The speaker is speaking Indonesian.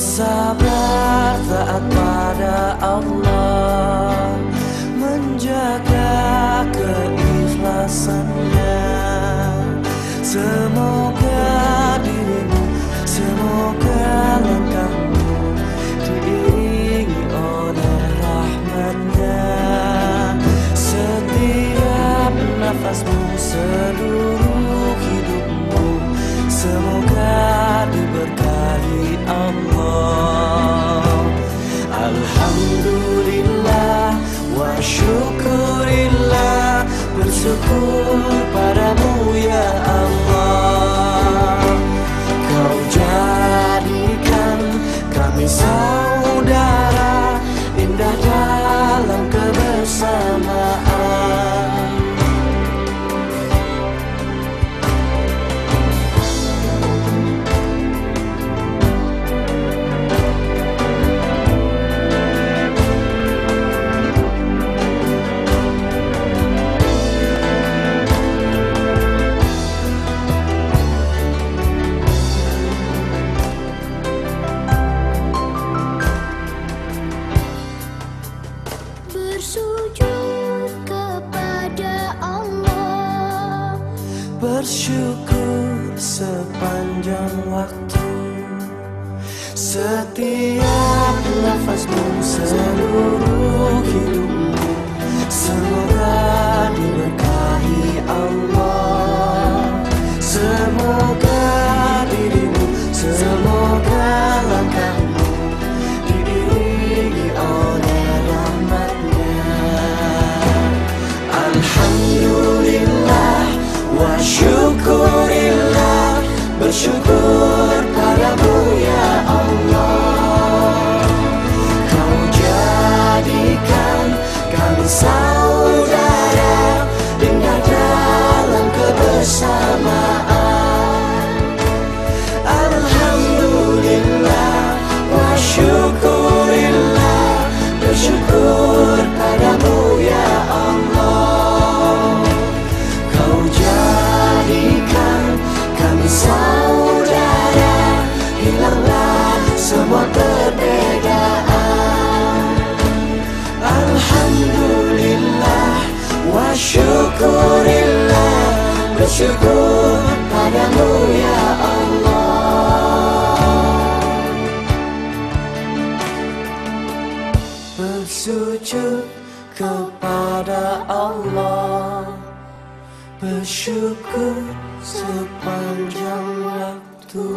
Bersabar taat pada Allah. Menjaga keikhlasannya. Semoga dirimu, semoga langkahmu Diiringi oleh rahmatnya. Setiap nafasmu seduh Bersujud kepada Allah. Bersyukur sepanjang waktu. Setiap nafasmu seluruh hidupmu Bersyukur padamu ya Allah. Kau jadikan kami Bersyukur padamu ya Allah. Bersujud kepada Allah. Bersyukur sepanjang waktu